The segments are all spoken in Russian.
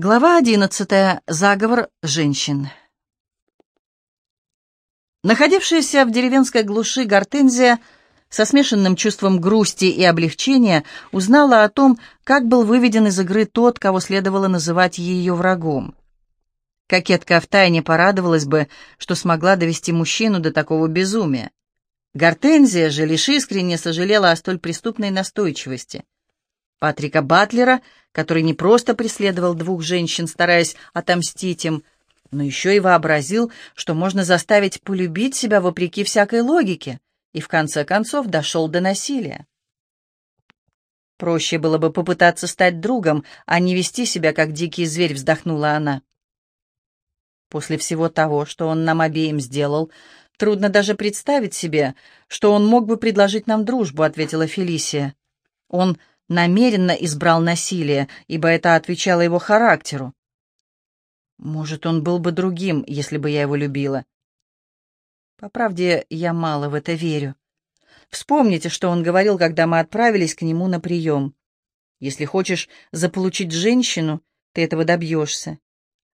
Глава одиннадцатая. Заговор женщин. Находившаяся в деревенской глуши Гортензия со смешанным чувством грусти и облегчения узнала о том, как был выведен из игры тот, кого следовало называть ее врагом. Кокетка втайне порадовалась бы, что смогла довести мужчину до такого безумия. Гортензия же лишь искренне сожалела о столь преступной настойчивости — Патрика Батлера, который не просто преследовал двух женщин, стараясь отомстить им, но еще и вообразил, что можно заставить полюбить себя вопреки всякой логике, и в конце концов дошел до насилия. Проще было бы попытаться стать другом, а не вести себя, как дикий зверь, вздохнула она. После всего того, что он нам обеим сделал, трудно даже представить себе, что он мог бы предложить нам дружбу, ответила Фелисия. Он намеренно избрал насилие, ибо это отвечало его характеру. Может, он был бы другим, если бы я его любила. По правде, я мало в это верю. Вспомните, что он говорил, когда мы отправились к нему на прием. Если хочешь заполучить женщину, ты этого добьешься.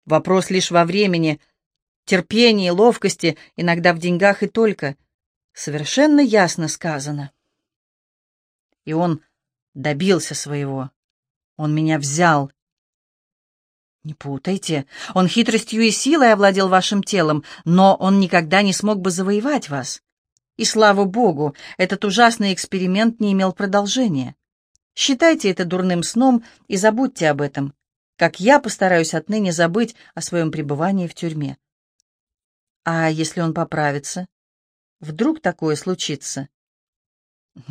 Вопрос лишь во времени, терпении, ловкости, иногда в деньгах и только. Совершенно ясно сказано. И он добился своего. Он меня взял. Не путайте. Он хитростью и силой овладел вашим телом, но он никогда не смог бы завоевать вас. И слава богу, этот ужасный эксперимент не имел продолжения. Считайте это дурным сном и забудьте об этом, как я постараюсь отныне забыть о своем пребывании в тюрьме. А если он поправится? Вдруг такое случится?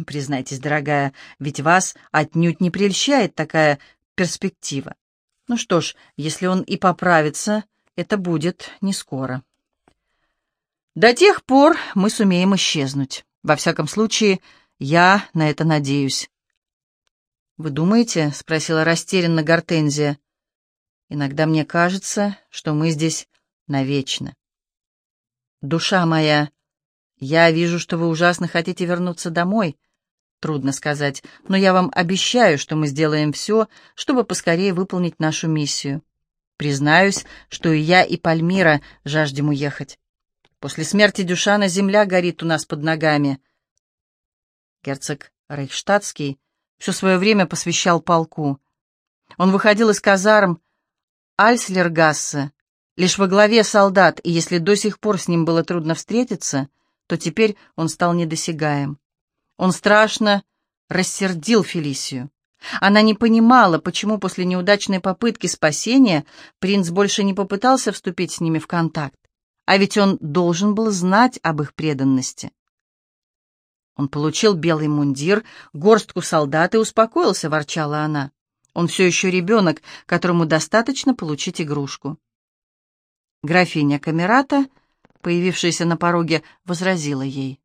Признайтесь, дорогая, ведь вас отнюдь не прельщает такая перспектива. Ну что ж, если он и поправится, это будет не скоро. До тех пор мы сумеем исчезнуть. Во всяком случае, я на это надеюсь. «Вы думаете?» — спросила растерянно Гортензия. «Иногда мне кажется, что мы здесь навечно. Душа моя «Я вижу, что вы ужасно хотите вернуться домой». Трудно сказать, но я вам обещаю, что мы сделаем все, чтобы поскорее выполнить нашу миссию. Признаюсь, что и я, и Пальмира жаждем уехать. После смерти Дюшана земля горит у нас под ногами. Герцог Рейхштадтский все свое время посвящал полку. Он выходил из казарм Альслергассе лишь во главе солдат, и если до сих пор с ним было трудно встретиться — то теперь он стал недосягаем. Он страшно рассердил Фелисию. Она не понимала, почему после неудачной попытки спасения принц больше не попытался вступить с ними в контакт, а ведь он должен был знать об их преданности. Он получил белый мундир, горстку солдат и успокоился, ворчала она. Он все еще ребенок, которому достаточно получить игрушку. Графиня Камерата — появившаяся на пороге, возразила ей.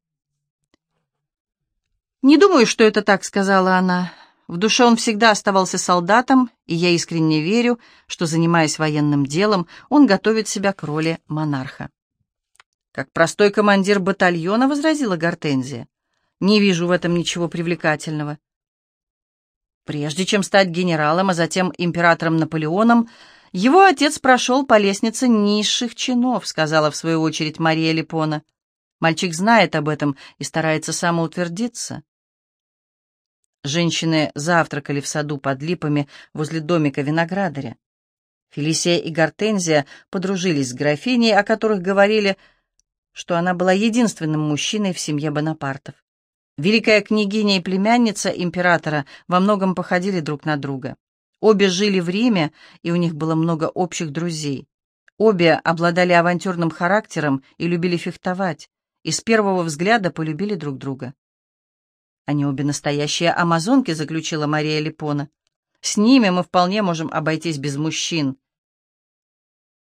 «Не думаю, что это так», — сказала она. В душе он всегда оставался солдатом, и я искренне верю, что, занимаясь военным делом, он готовит себя к роли монарха. «Как простой командир батальона», — возразила Гортензия. «Не вижу в этом ничего привлекательного». Прежде чем стать генералом, а затем императором Наполеоном, «Его отец прошел по лестнице низших чинов», — сказала в свою очередь Мария Липона. «Мальчик знает об этом и старается самоутвердиться». Женщины завтракали в саду под липами возле домика виноградаря. Фелисия и Гортензия подружились с графиней, о которых говорили, что она была единственным мужчиной в семье Бонапартов. Великая княгиня и племянница императора во многом походили друг на друга. Обе жили в Риме, и у них было много общих друзей. Обе обладали авантюрным характером и любили фехтовать, и с первого взгляда полюбили друг друга. «Они обе настоящие амазонки», — заключила Мария Липона. «С ними мы вполне можем обойтись без мужчин».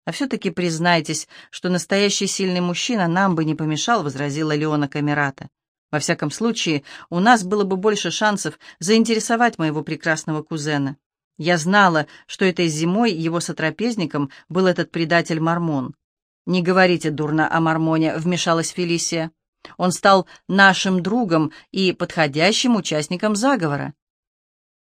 «А все-таки признайтесь, что настоящий сильный мужчина нам бы не помешал», — возразила Леона Камерата. «Во всяком случае, у нас было бы больше шансов заинтересовать моего прекрасного кузена». Я знала, что этой зимой его сотрапезником был этот предатель Мормон. «Не говорите дурно о Мормоне», — вмешалась Фелисия. «Он стал нашим другом и подходящим участником заговора».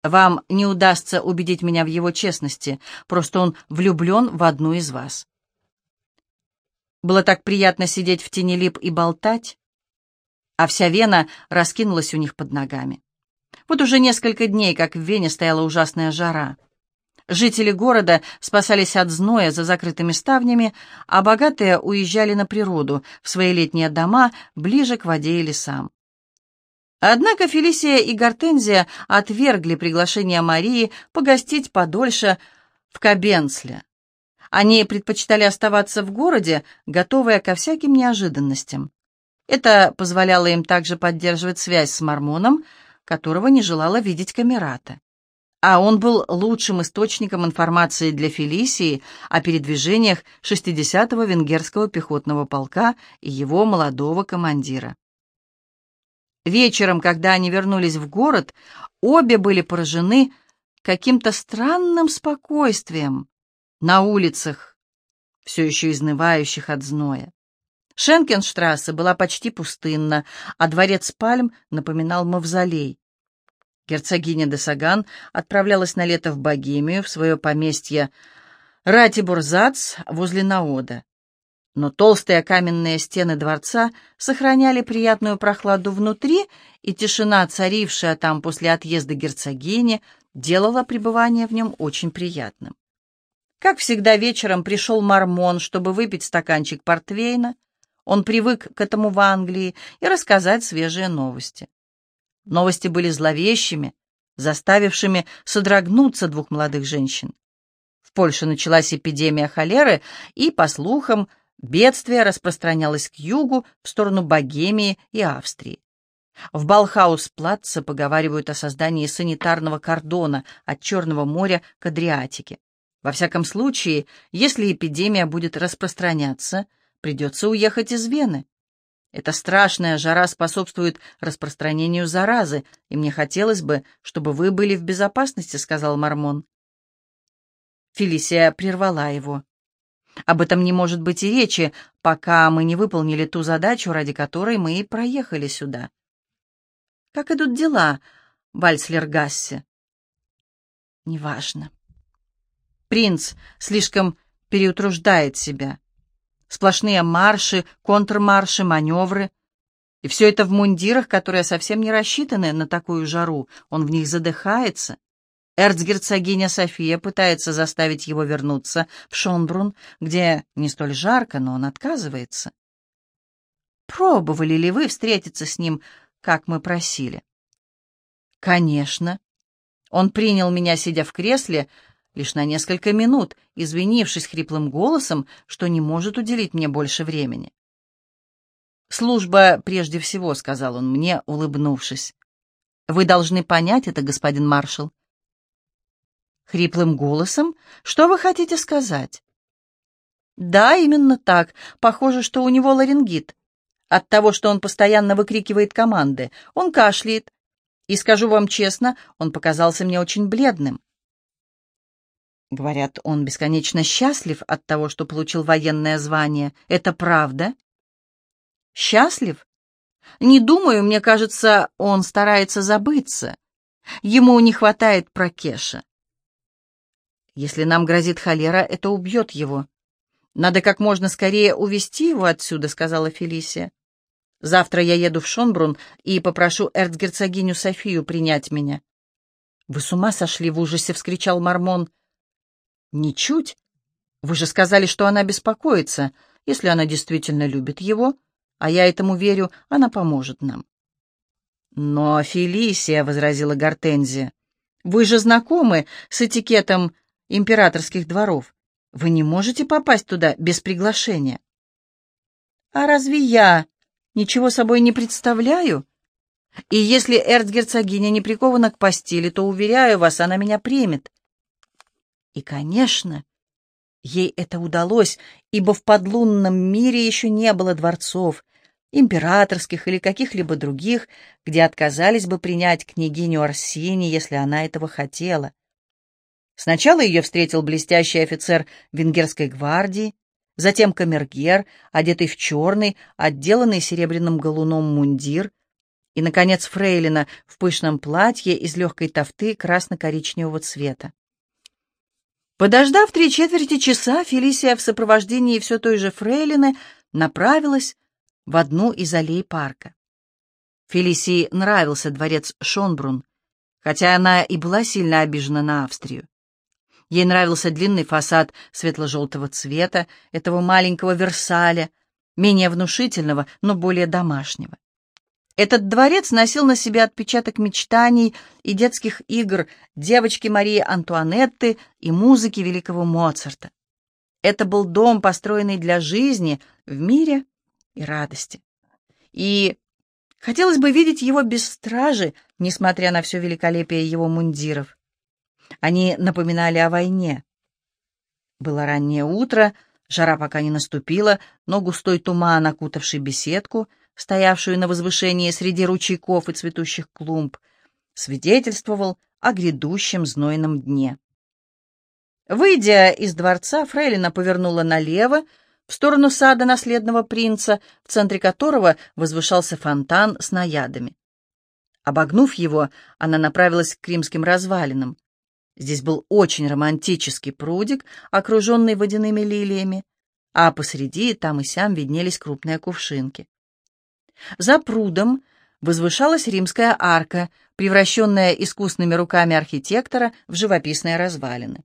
Вам не удастся убедить меня в его честности, просто он влюблен в одну из вас. Было так приятно сидеть в тени лип и болтать, а вся Вена раскинулась у них под ногами. Вот уже несколько дней, как в Вене стояла ужасная жара. Жители города спасались от зноя за закрытыми ставнями, а богатые уезжали на природу, в свои летние дома, ближе к воде и лесам. Однако Фелисия и Гортензия отвергли приглашение Марии погостить подольше в Кабенсле. Они предпочитали оставаться в городе, готовые ко всяким неожиданностям. Это позволяло им также поддерживать связь с Мормоном, которого не желала видеть Камерата. А он был лучшим источником информации для Фелисии о передвижениях 60-го венгерского пехотного полка и его молодого командира. Вечером, когда они вернулись в город, обе были поражены каким-то странным спокойствием на улицах, все еще изнывающих от зноя. Шенкенштрассе была почти пустынна, а дворец Пальм напоминал мавзолей. Герцогиня де Саган отправлялась на лето в Богемию, в свое поместье Ратибурзац возле Наода но толстые каменные стены дворца сохраняли приятную прохладу внутри, и тишина, царившая там после отъезда герцогини, делала пребывание в нем очень приятным. Как всегда, вечером пришел Мормон, чтобы выпить стаканчик портвейна. Он привык к этому в Англии и рассказать свежие новости. Новости были зловещими, заставившими содрогнуться двух молодых женщин. В Польше началась эпидемия холеры, и, по слухам, Бедствие распространялось к югу, в сторону Богемии и Австрии. В Балхаус-Платце поговаривают о создании санитарного кордона от Черного моря к Адриатике. Во всяком случае, если эпидемия будет распространяться, придется уехать из Вены. Эта страшная жара способствует распространению заразы, и мне хотелось бы, чтобы вы были в безопасности», — сказал Мормон. Фелисия прервала его. Об этом не может быть и речи, пока мы не выполнили ту задачу, ради которой мы и проехали сюда. Как идут дела в Альслергассе? Неважно. Принц слишком переутруждает себя. Сплошные марши, контрмарши, маневры. И все это в мундирах, которые совсем не рассчитаны на такую жару. Он в них задыхается. Эрцгерцогиня София пытается заставить его вернуться в Шонбрун, где не столь жарко, но он отказывается. Пробовали ли вы встретиться с ним, как мы просили? Конечно. Он принял меня, сидя в кресле, лишь на несколько минут, извинившись хриплым голосом, что не может уделить мне больше времени. «Служба прежде всего», — сказал он мне, улыбнувшись. «Вы должны понять это, господин маршал. Хриплым голосом? Что вы хотите сказать? Да, именно так. Похоже, что у него ларингит. От того, что он постоянно выкрикивает команды. Он кашляет. И скажу вам честно, он показался мне очень бледным. Говорят, он бесконечно счастлив от того, что получил военное звание. Это правда? Счастлив? Не думаю, мне кажется, он старается забыться. Ему не хватает прокеша. Если нам грозит холера, это убьет его. Надо как можно скорее увести его отсюда, сказала Фелисия. Завтра я еду в Шонбрун и попрошу эрцгерцогиню Софию принять меня. Вы с ума сошли в ужасе, вскричал Мормон. Ничуть. Вы же сказали, что она беспокоится. Если она действительно любит его, а я этому верю, она поможет нам. Но, Фелисия, — возразила Гортензия, — вы же знакомы с этикетом императорских дворов. Вы не можете попасть туда без приглашения. А разве я ничего собой не представляю? И если эрцгерцогиня не прикована к постели, то, уверяю вас, она меня примет. И, конечно, ей это удалось, ибо в подлунном мире еще не было дворцов, императорских или каких-либо других, где отказались бы принять княгиню Арсини, если она этого хотела. Сначала ее встретил блестящий офицер венгерской гвардии, затем камергер, одетый в черный, отделанный серебряным галуном мундир, И, наконец, фрейлина в пышном платье из легкой тофты красно-коричневого цвета. Подождав три четверти часа, Фелисия в сопровождении все той же фрейлины направилась в одну из аллей парка. Фелисии нравился дворец Шонбрун, хотя она и была сильно обижена на Австрию. Ей нравился длинный фасад светло-желтого цвета этого маленького Версаля, менее внушительного, но более домашнего. Этот дворец носил на себе отпечаток мечтаний и детских игр девочки Марии Антуанетты и музыки великого Моцарта. Это был дом, построенный для жизни в мире и радости. И хотелось бы видеть его без стражи, несмотря на все великолепие его мундиров. Они напоминали о войне. Было раннее утро, жара пока не наступила, но густой туман, окутавший беседку, стоявшую на возвышении среди ручейков и цветущих клумб, свидетельствовал о грядущем знойном дне. Выйдя из дворца, Фрейлина повернула налево, в сторону сада наследного принца, в центре которого возвышался фонтан с наядами. Обогнув его, она направилась к кримским развалинам. Здесь был очень романтический прудик, окруженный водяными лилиями, а посреди там и сям виднелись крупные кувшинки. За прудом возвышалась римская арка, превращенная искусными руками архитектора в живописные развалины.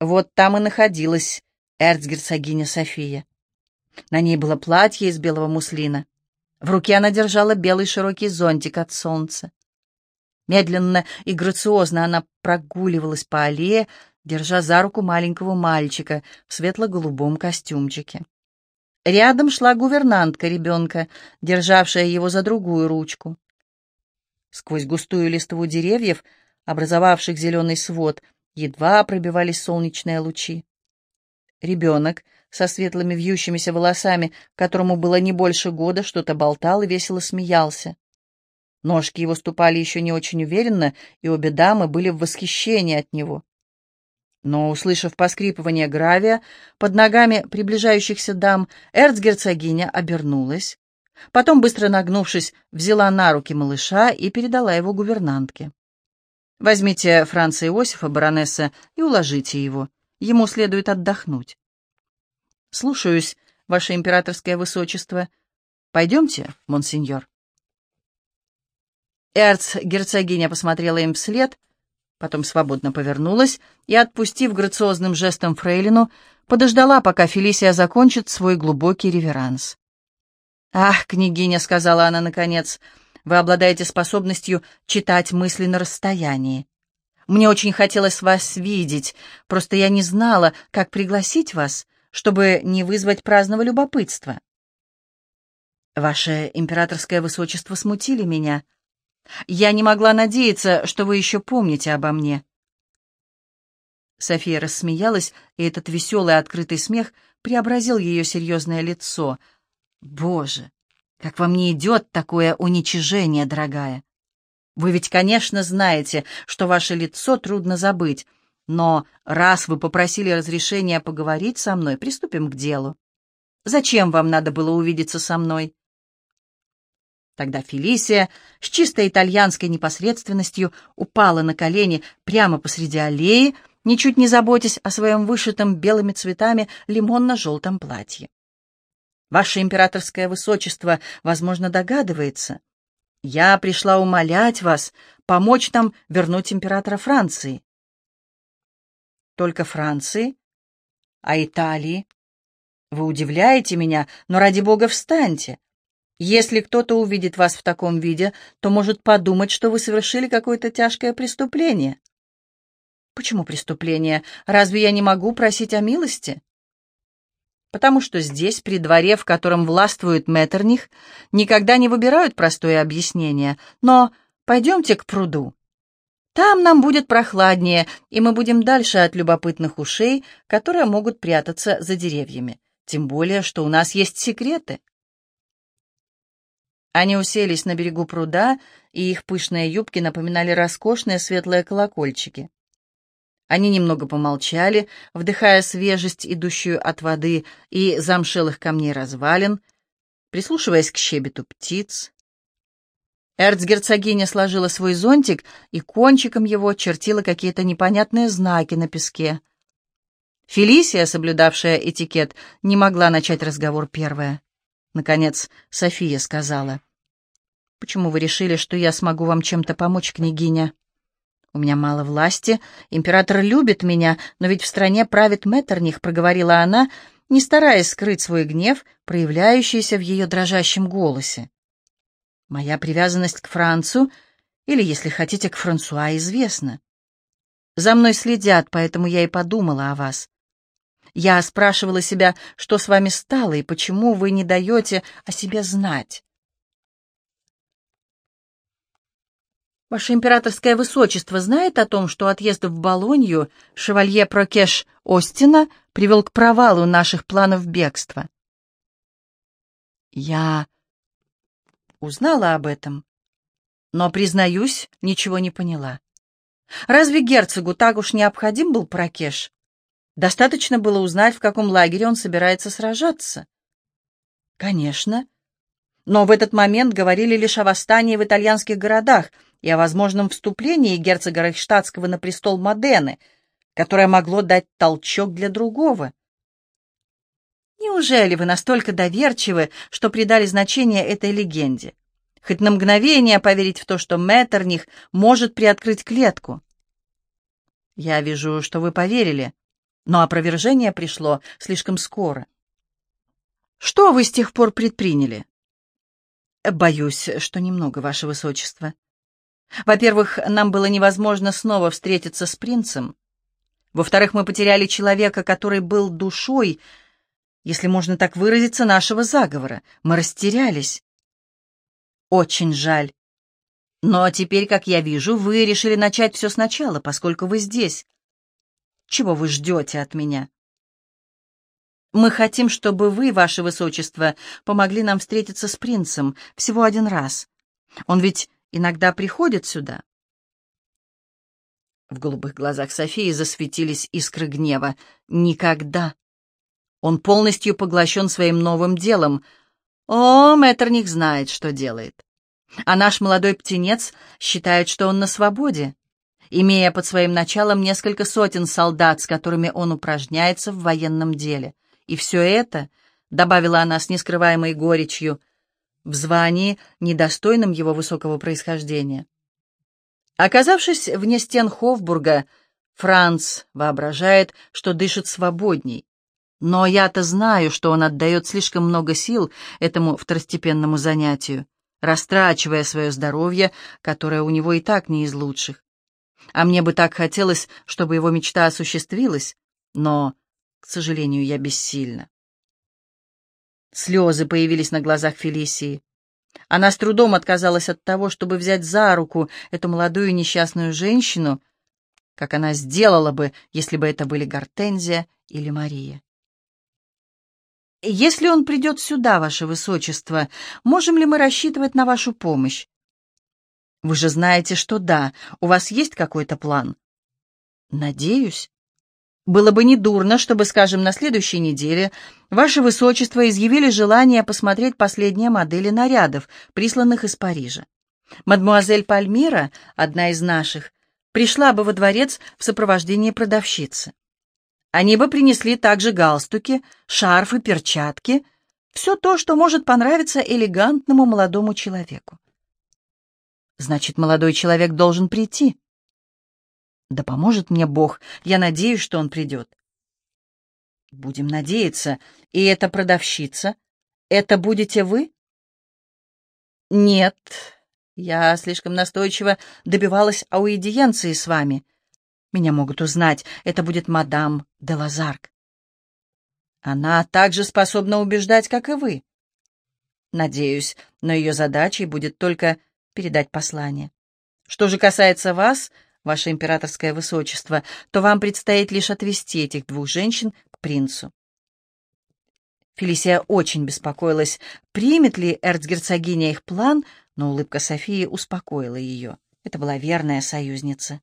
Вот там и находилась эрцгерцогиня София. На ней было платье из белого муслина. В руке она держала белый широкий зонтик от солнца. Медленно и грациозно она прогуливалась по аллее, держа за руку маленького мальчика в светло-голубом костюмчике. Рядом шла гувернантка ребенка, державшая его за другую ручку. Сквозь густую листву деревьев, образовавших зеленый свод, едва пробивались солнечные лучи. Ребенок со светлыми вьющимися волосами, которому было не больше года, что-то болтал и весело смеялся. Ножки его ступали еще не очень уверенно, и обе дамы были в восхищении от него. Но, услышав поскрипывание гравия под ногами приближающихся дам, эрцгерцогиня обернулась. Потом, быстро нагнувшись, взяла на руки малыша и передала его гувернантке. «Возьмите Франца Иосифа, баронесса, и уложите его. Ему следует отдохнуть». «Слушаюсь, ваше императорское высочество. Пойдемте, монсеньор». Эрцгерцогиня посмотрела им вслед, потом свободно повернулась и, отпустив грациозным жестом фрейлину, подождала, пока Фелисия закончит свой глубокий реверанс. «Ах, княгиня», — сказала она наконец, — «вы обладаете способностью читать мысли на расстоянии. Мне очень хотелось вас видеть, просто я не знала, как пригласить вас, чтобы не вызвать праздного любопытства». «Ваше императорское высочество смутили меня», — я не могла надеяться, что вы еще помните обо мне». София рассмеялась, и этот веселый открытый смех преобразил ее серьезное лицо. «Боже, как вам не идет такое уничижение, дорогая! Вы ведь, конечно, знаете, что ваше лицо трудно забыть, но раз вы попросили разрешения поговорить со мной, приступим к делу. Зачем вам надо было увидеться со мной?» Тогда Фелисия с чисто итальянской непосредственностью упала на колени прямо посреди аллеи, ничуть не заботясь о своем вышитом белыми цветами лимонно-желтом платье. Ваше императорское высочество, возможно, догадывается. Я пришла умолять вас помочь нам вернуть императора Франции. Только Франции? А Италии? Вы удивляете меня, но ради бога встаньте. Если кто-то увидит вас в таком виде, то может подумать, что вы совершили какое-то тяжкое преступление. Почему преступление? Разве я не могу просить о милости? Потому что здесь, при дворе, в котором властвует Меттерних, никогда не выбирают простое объяснение. Но пойдемте к пруду. Там нам будет прохладнее, и мы будем дальше от любопытных ушей, которые могут прятаться за деревьями. Тем более, что у нас есть секреты. Они уселись на берегу пруда, и их пышные юбки напоминали роскошные светлые колокольчики. Они немного помолчали, вдыхая свежесть, идущую от воды и замшелых камней развалин, прислушиваясь к щебету птиц. Эрцгерцогиня сложила свой зонтик и кончиком его чертила какие-то непонятные знаки на песке. Фелисия, соблюдавшая этикет, не могла начать разговор первая. Наконец, София сказала. «Почему вы решили, что я смогу вам чем-то помочь, княгиня?» «У меня мало власти, император любит меня, но ведь в стране правит Меттерних», — проговорила она, не стараясь скрыть свой гнев, проявляющийся в ее дрожащем голосе. Моя привязанность к Францу, или, если хотите, к Франсуа, известна. За мной следят, поэтому я и подумала о вас. Я спрашивала себя, что с вами стало и почему вы не даете о себе знать. Ваше императорское высочество знает о том, что отъезд в Болонью шевалье Прокеш Остина привел к провалу наших планов бегства? Я узнала об этом, но, признаюсь, ничего не поняла. Разве герцогу так уж необходим был Прокеш? Достаточно было узнать, в каком лагере он собирается сражаться. Конечно. Но в этот момент говорили лишь о восстании в итальянских городах и о возможном вступлении герцога Рейхштадтского на престол Модены, которое могло дать толчок для другого. Неужели вы настолько доверчивы, что придали значение этой легенде? Хоть на мгновение поверить в то, что Меттерних может приоткрыть клетку. Я вижу, что вы поверили, но опровержение пришло слишком скоро. Что вы с тех пор предприняли? Боюсь, что немного, ваше высочество. Во-первых, нам было невозможно снова встретиться с принцем. Во-вторых, мы потеряли человека, который был душой если можно так выразиться, нашего заговора. Мы растерялись. Очень жаль. Но теперь, как я вижу, вы решили начать все сначала, поскольку вы здесь. Чего вы ждете от меня? Мы хотим, чтобы вы, ваше высочество, помогли нам встретиться с принцем всего один раз. Он ведь иногда приходит сюда. В голубых глазах Софии засветились искры гнева. Никогда. Он полностью поглощен своим новым делом. О, Меттерних знает, что делает. А наш молодой птенец считает, что он на свободе, имея под своим началом несколько сотен солдат, с которыми он упражняется в военном деле. И все это, — добавила она с нескрываемой горечью, — в звании, недостойном его высокого происхождения. Оказавшись вне стен Хофбурга, Франц воображает, что дышит свободней, но я-то знаю, что он отдает слишком много сил этому второстепенному занятию, растрачивая свое здоровье, которое у него и так не из лучших. А мне бы так хотелось, чтобы его мечта осуществилась, но, к сожалению, я бессильна. Слезы появились на глазах Фелисии. Она с трудом отказалась от того, чтобы взять за руку эту молодую несчастную женщину, как она сделала бы, если бы это были Гортензия или Мария. «Если он придет сюда, ваше высочество, можем ли мы рассчитывать на вашу помощь?» «Вы же знаете, что да. У вас есть какой-то план?» «Надеюсь. Было бы недурно, чтобы, скажем, на следующей неделе ваше высочество изъявили желание посмотреть последние модели нарядов, присланных из Парижа. Мадмуазель Пальмира, одна из наших, пришла бы во дворец в сопровождении продавщицы. Они бы принесли также галстуки, шарфы, перчатки, все то, что может понравиться элегантному молодому человеку. Значит, молодой человек должен прийти. Да поможет мне Бог, я надеюсь, что он придет. Будем надеяться. И эта продавщица, это будете вы? Нет, я слишком настойчиво добивалась аудиенции с вами. Меня могут узнать. Это будет мадам де Лазарк. Она также способна убеждать, как и вы. Надеюсь, но ее задачей будет только передать послание. Что же касается вас, ваше императорское высочество, то вам предстоит лишь отвести этих двух женщин к принцу. Фелисия очень беспокоилась, примет ли эрцгерцогиня их план, но улыбка Софии успокоила ее. Это была верная союзница.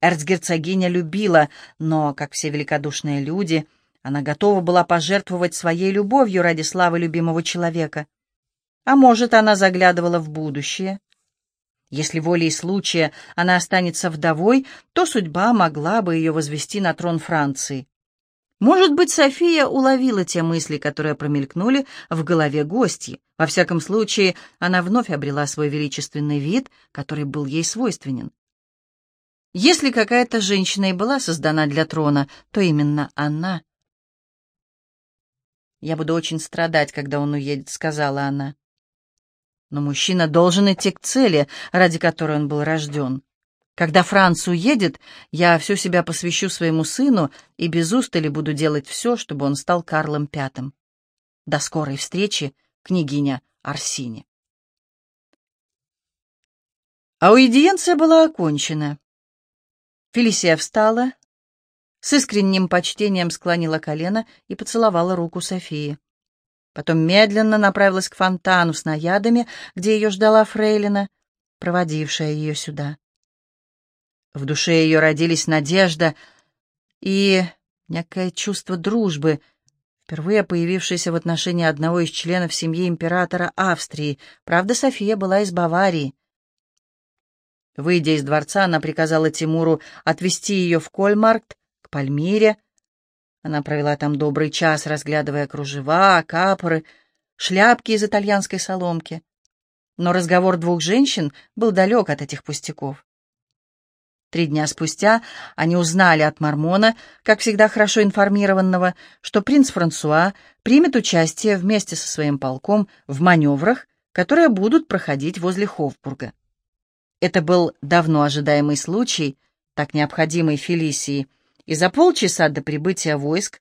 Эрцгерцогиня любила, но, как все великодушные люди, она готова была пожертвовать своей любовью ради славы любимого человека. А может, она заглядывала в будущее, Если волей случая она останется вдовой, то судьба могла бы ее возвести на трон Франции. Может быть, София уловила те мысли, которые промелькнули в голове гостьи. Во всяком случае, она вновь обрела свой величественный вид, который был ей свойственен. Если какая-то женщина и была создана для трона, то именно она. «Я буду очень страдать, когда он уедет», — сказала она. Но мужчина должен идти к цели, ради которой он был рожден. Когда Франц уедет, я всю себя посвящу своему сыну и без устали буду делать все, чтобы он стал Карлом Пятым. До скорой встречи, княгиня Арсини. Аудиенция была окончена. Фелисия встала, с искренним почтением склонила колено и поцеловала руку Софии. Потом медленно направилась к фонтану с наядами, где ее ждала Фрейлина, проводившая ее сюда. В душе ее родились надежда и некое чувство дружбы, впервые появившееся в отношении одного из членов семьи императора Австрии. Правда, София была из Баварии. Выйдя из дворца, она приказала Тимуру отвезти ее в Кольмаркт, к Пальмире, она провела там добрый час, разглядывая кружева, капоры, шляпки из итальянской соломки. Но разговор двух женщин был далек от этих пустяков. Три дня спустя они узнали от Мормона, как всегда хорошо информированного, что принц Франсуа примет участие вместе со своим полком в маневрах, которые будут проходить возле Хофбурга. Это был давно ожидаемый случай, так необходимый Фелисии, и за полчаса до прибытия войск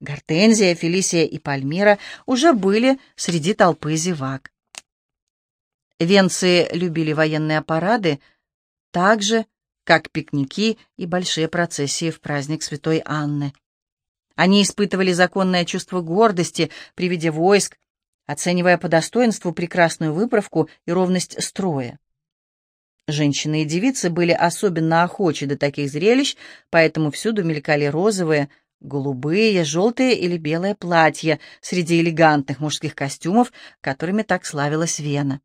Гортензия, Фелисия и Пальмира уже были среди толпы зевак. Венцы любили военные парады так же, как пикники и большие процессии в праздник Святой Анны. Они испытывали законное чувство гордости при виде войск, оценивая по достоинству прекрасную выправку и ровность строя. Женщины и девицы были особенно охочи до таких зрелищ, поэтому всюду мелькали розовые, голубые, желтые или белые платья среди элегантных мужских костюмов, которыми так славилась Вена.